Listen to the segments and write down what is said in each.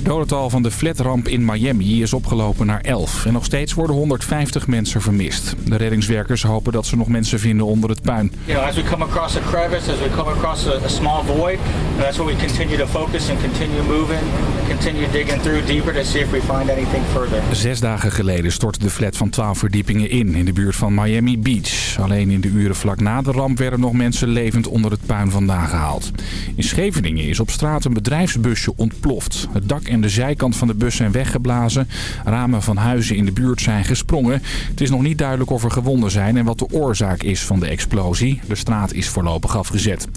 Het dodental van de flatramp in Miami is opgelopen naar 11. En nog steeds worden 150 mensen vermist. De reddingswerkers hopen dat ze nog mensen vinden onder het puin. You know, as we come across a crevice, as we come across a, a small void, that's where we continue to focus and continue moving, continue digging through deeper to see if we find anything further. Zes dagen geleden stortte de flat van 12 verdiepingen in, in de buurt van Miami Beach. Alleen in de uren vlak na de ramp werden nog mensen levend onder het puin vandaan gehaald. In Scheveningen is op straat een bedrijfsbusje ontploft. Het dak en de zijkant van de bus zijn weggeblazen. Ramen van huizen in de buurt zijn gesprongen. Het is nog niet duidelijk of er gewonden zijn en wat de oorzaak is van de explosie. De straat is voorlopig afgezet.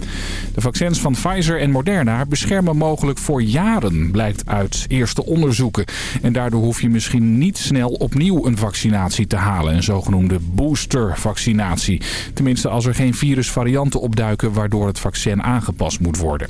De vaccins van Pfizer en Moderna beschermen mogelijk voor jaren, blijkt uit eerste onderzoeken. En daardoor hoef je misschien niet snel opnieuw een vaccinatie te halen. Een zogenoemde boostervaccinatie. Tenminste als er geen virusvarianten opduiken waardoor het vaccin aangepast moet worden.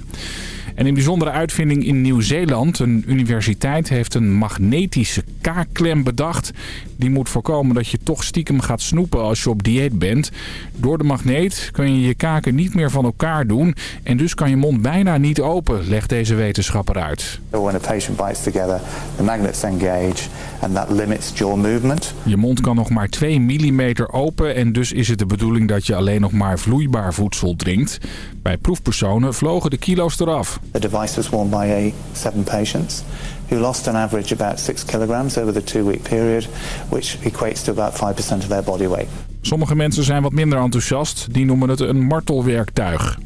En een bijzondere uitvinding in Nieuw-Zeeland. Een universiteit heeft een magnetische kaakklem bedacht. Die moet voorkomen dat je toch stiekem gaat snoepen als je op dieet bent. Door de magneet kun je je kaken niet meer van elkaar doen. En dus kan je mond bijna niet open, legt deze wetenschapper uit. When a patient bites together, the magnets engage and that limits jaw movement. Je mond kan nog maar 2 mm open en dus is het de bedoeling dat je alleen nog maar vloeibaar voedsel drinkt. Bij proefpersonen vlogen de kilo's eraf. The device was worn by a seven patients who lost on average about 6 kilograms over the two-week period, which equates to about 5% of their body weight. Sommige mensen zijn wat minder enthousiast. Die noemen het een martelwerktuig.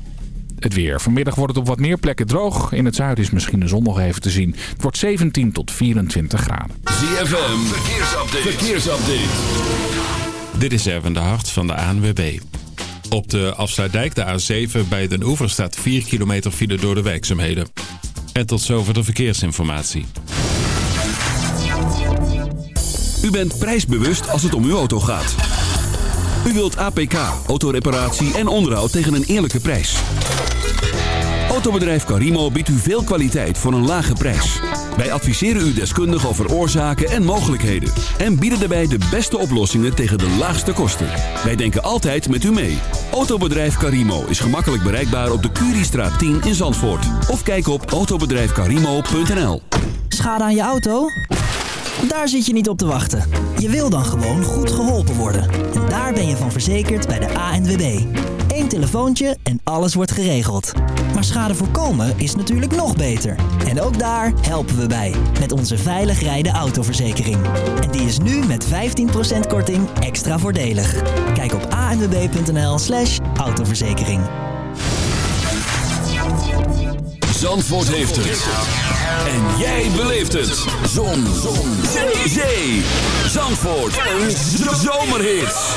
Het weer. Vanmiddag wordt het op wat meer plekken droog. In het zuiden is misschien de zon nog even te zien. Het wordt 17 tot 24 graden. ZFM, verkeersupdate. verkeersupdate. Dit is Erwin de Hart van de ANWB. Op de afsluitdijk, de A7, bij Den Oever staat 4 kilometer file door de werkzaamheden. En tot zover de verkeersinformatie. U bent prijsbewust als het om uw auto gaat. U wilt APK, autoreparatie en onderhoud tegen een eerlijke prijs. Autobedrijf Carimo biedt u veel kwaliteit voor een lage prijs. Wij adviseren u deskundig over oorzaken en mogelijkheden. En bieden daarbij de beste oplossingen tegen de laagste kosten. Wij denken altijd met u mee. Autobedrijf Carimo is gemakkelijk bereikbaar op de Curiestraat 10 in Zandvoort. Of kijk op autobedrijfcarimo.nl Schade aan je auto? Daar zit je niet op te wachten. Je wil dan gewoon goed geholpen worden. En daar ben je van verzekerd bij de ANWB. Eén telefoontje en alles wordt geregeld. Maar schade voorkomen is natuurlijk nog beter. En ook daar helpen we bij. Met onze veilig rijden autoverzekering. En die is nu met 15% korting extra voordelig. Kijk op anwb.nl slash autoverzekering. Zandvoort heeft het. En jij beleeft het. Zon. Zon. Zee. Zee. Zandvoort. Een zomerhit.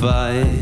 fight.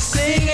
sing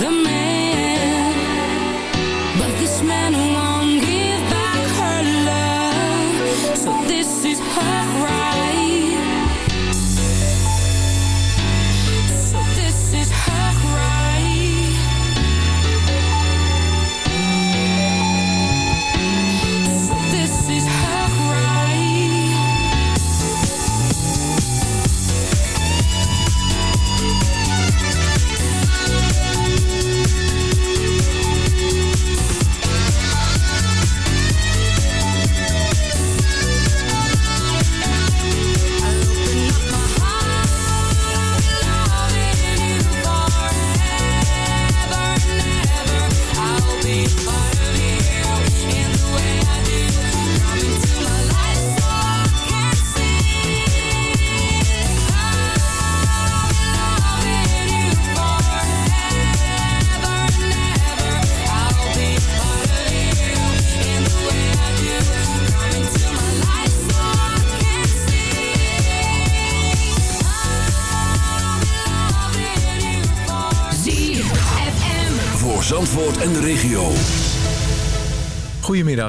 the man.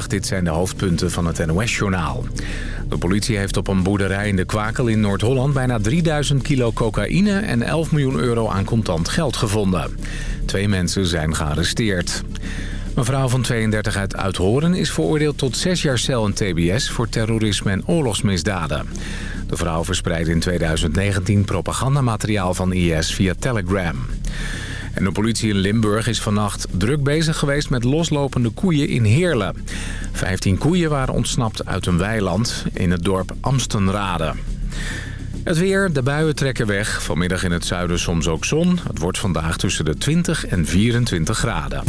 Dit zijn de hoofdpunten van het NOS-journaal. De politie heeft op een boerderij in de Kwakel in Noord-Holland... bijna 3000 kilo cocaïne en 11 miljoen euro aan contant geld gevonden. Twee mensen zijn gearresteerd. Een vrouw van 32 uit Uithoren is veroordeeld tot 6 jaar cel en tbs... voor terrorisme en oorlogsmisdaden. De vrouw verspreidde in 2019 propagandamateriaal van IS via Telegram. En de politie in Limburg is vannacht druk bezig geweest met loslopende koeien in Heerlen. 15 koeien waren ontsnapt uit een weiland in het dorp Amstenrade. Het weer, de buien trekken weg. Vanmiddag in het zuiden soms ook zon. Het wordt vandaag tussen de 20 en 24 graden.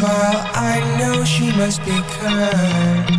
Well, I know she must be kind.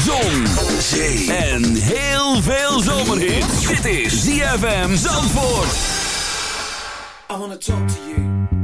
zon, zee en heel veel zomerhit. Dit is ZFM Zandvoort. I wanna talk to you.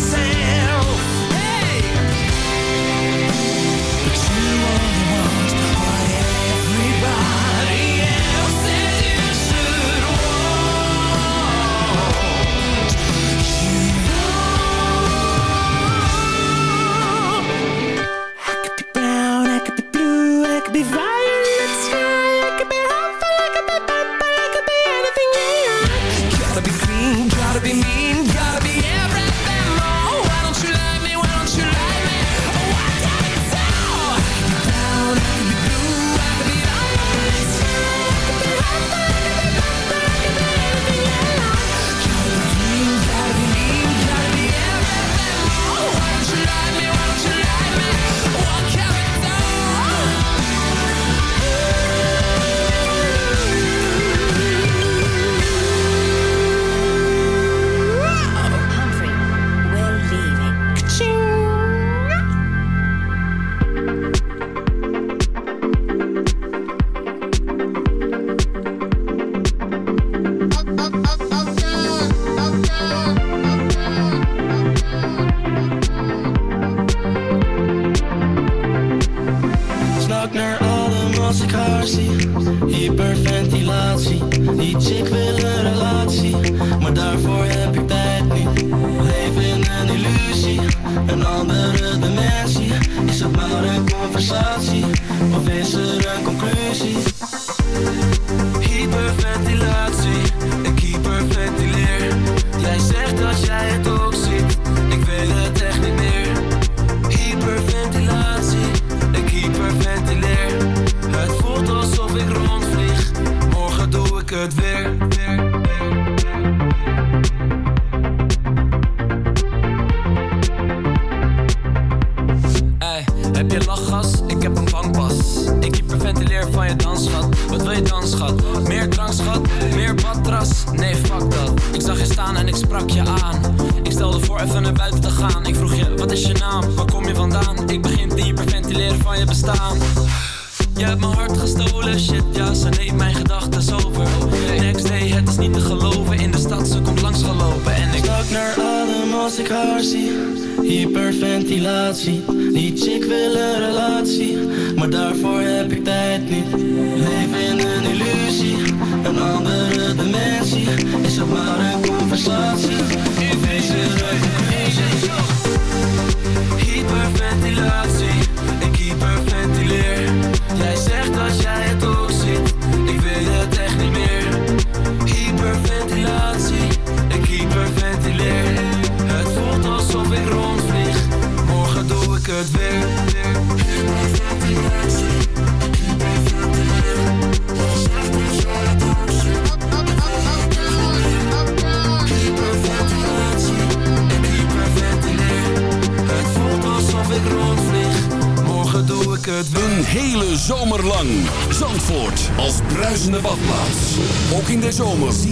zomer.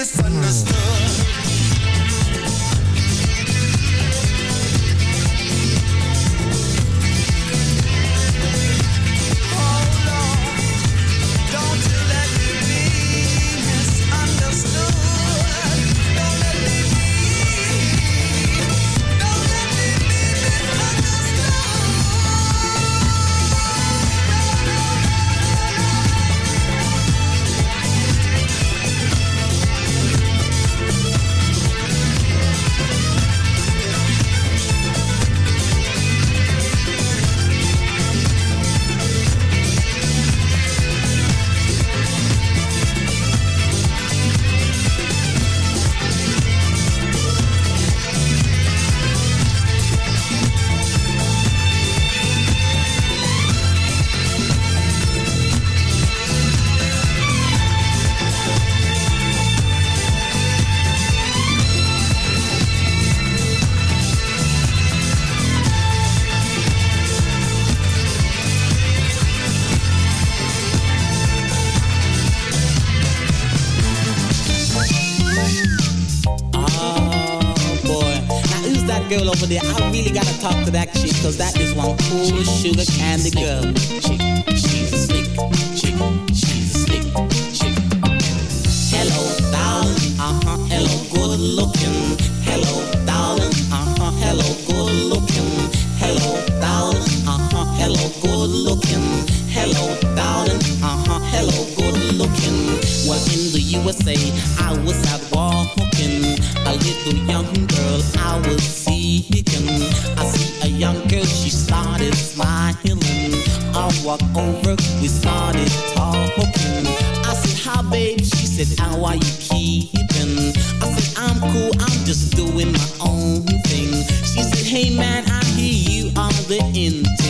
misunderstood. Girl, she started smiling. I walked over, we started talking. I said, hi babe, she said, how are you keeping? I said, I'm cool, I'm just doing my own thing. She said, hey man, I hear you are the in thing.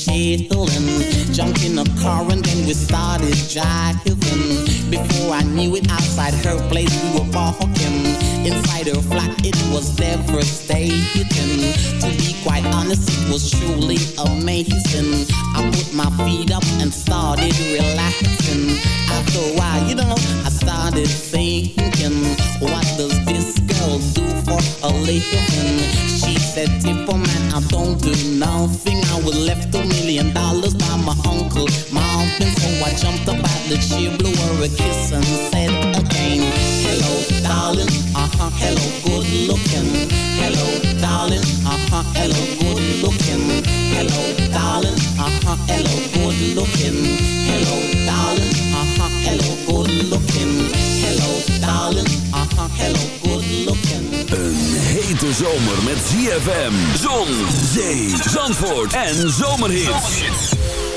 shuttling. Jumped in a car and then we started driving. Before I knew it, outside her place we were walking. Inside her flat, it was devastating. To be quite honest, it was truly amazing. I put my feet up and started relaxing after a while, you know, I started thinking, what does this girl do for a living? She said, Tipper man, I don't do nothing. I was left a million dollars by my uncle Marvin. So I jumped up at the chair, blew her a kiss and said again, Hello, darling, uh-huh, hello, good looking. Hello, darling, uh-huh, hello, good looking. Hello, darling, uh-huh, hello, good looking. Hello, darling. hello good. Een hete zomer met ZFM, zon, zee, zandvoort en zomerhit.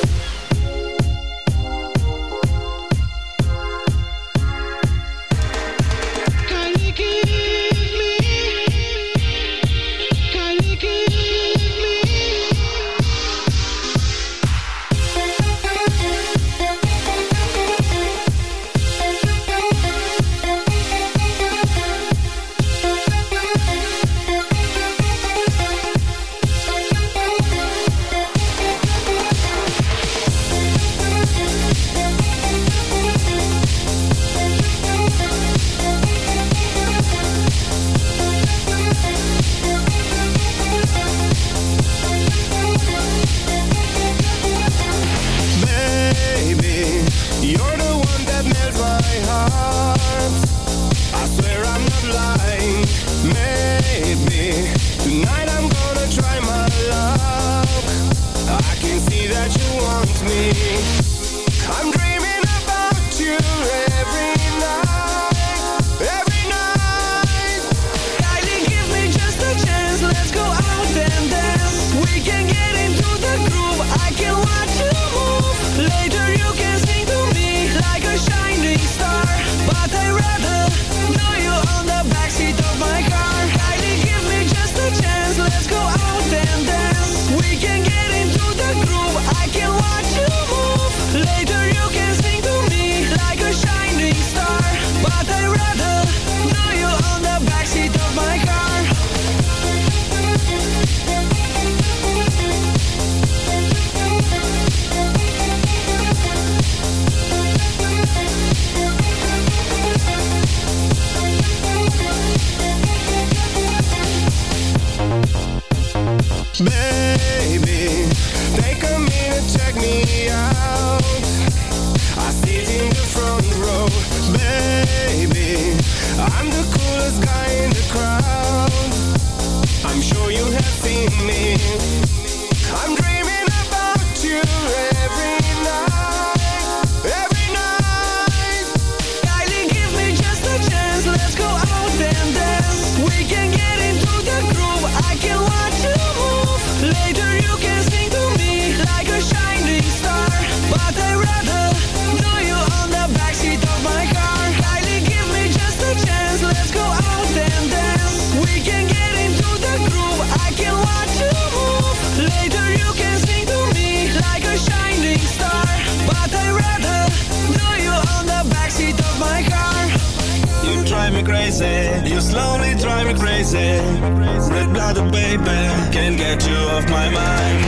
You're slowly driving me crazy. Red blooded baby, can't get you off my mind.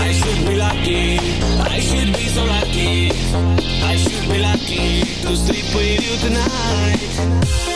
I should be lucky, I should be so lucky. I should be lucky to sleep with you tonight.